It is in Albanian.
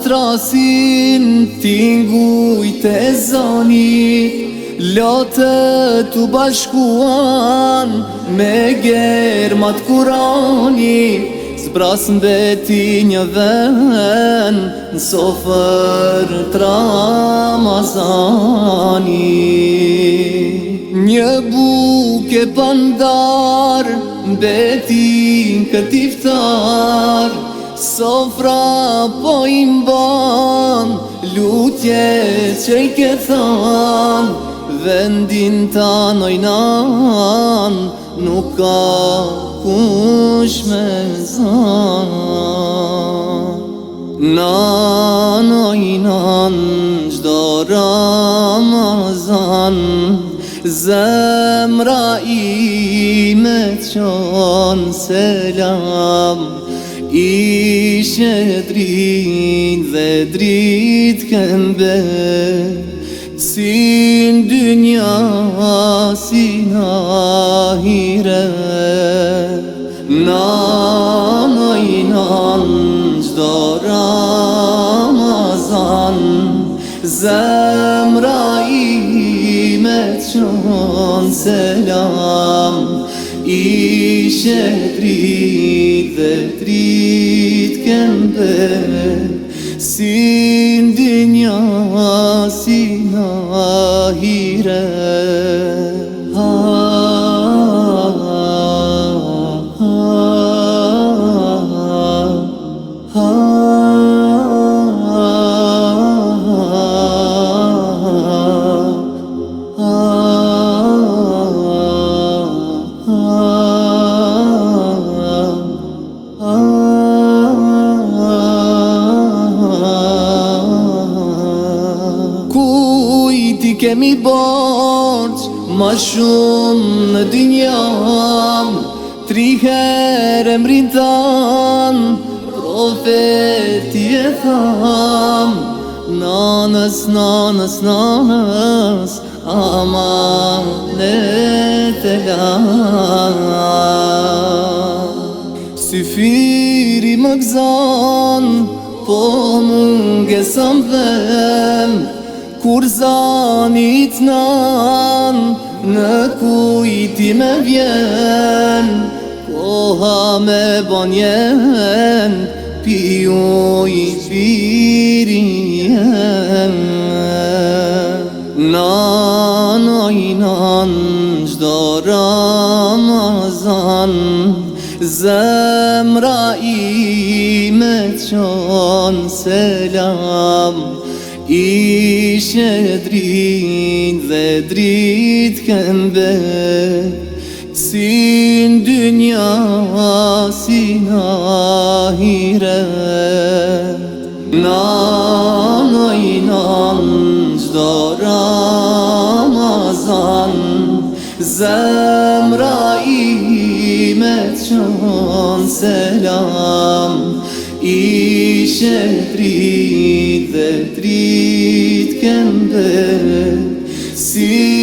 trasin tinguj të zoni Lotë të bashkuan me germat kurani Zbras në veti një dhen në sofer të ramazani Një buke pandar në betin këtiftar Sofra po imban Lutje që ke than Vendin ta nojnan Nuk ka kush me zan Na nojnan Gjdo Ramazan Zemra ime Zemra ime qon selam Ishe drit dhe drit kënë be Si në dynja, si në ahire Nanoj nan, gjdo Ramazan Zemra ime qon selam Ishe drit dhe drit İskender'sin dünya sinahiret Ti kemi bërçë, ma shumë në dy njëmë Tri kërë më rindanë, profeti e thamë Nënës, nënës, nënës, ama në të jamë Si firë më gëzanë, po më gësam dhemë Kurzan itnan, ne në kujtim e vjen Koha me banjen Pio i pirjen Nan o Ramazan Zemra ime qon selam Ishe drit dhe drit kanë be Si në dynja, si në ahiret Nana inan çdo Ramazan Zemra imet çan selam I shënë dhe fritë këndërë, si në